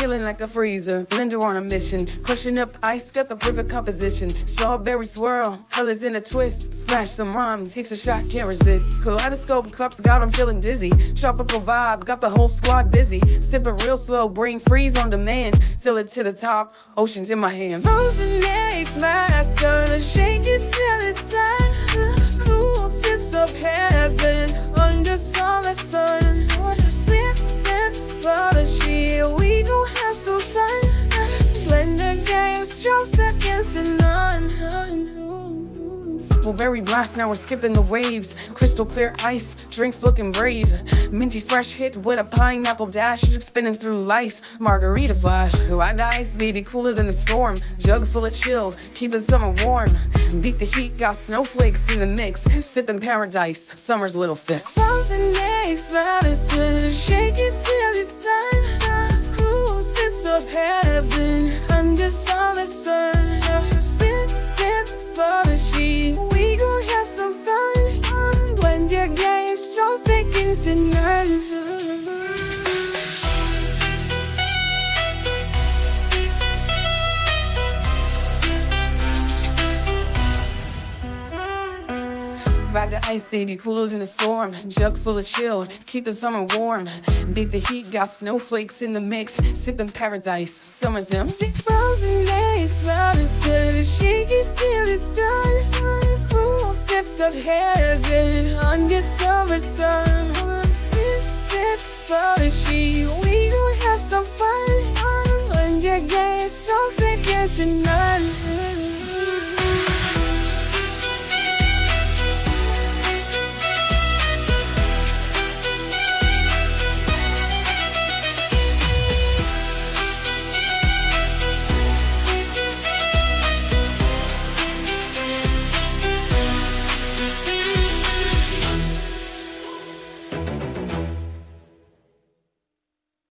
feeling like a freezer. Blender on a mission, crushing up ice, got the perfect composition. Strawberry swirl, colors in a twist. Smash some rhymes, takes a shot, can't resist. Kaleidoscope cups, God I'm feeling dizzy. Tropical vibe, got the whole squad busy. Sipping real slow, brain freeze on demand. Till it to the top, oceans in my hand. Frozen eggs, master, shake Blueberry blast, now we're skipping the waves. Crystal clear ice, drinks looking brave. Minty fresh hit with a pineapple dash, spinning through life. Margarita flash, white ice, baby, cooler than a storm. Jug full of chill, keeping summer warm. Beat the heat, got snowflakes in the mix. Sipping paradise, summer's little fix. Frozen eggs, master, shake it till it's Ride the ice, baby, cooler than a storm. Jug full of chill, keep the summer warm. Beat the heat, got snowflakes in the mix. Sipping paradise, summer's them. Frozen eggs, master, shake it till it's done. Full sips of heaven summer sun. She, we gon' have some fun. Blend your games, strokes against the nerve.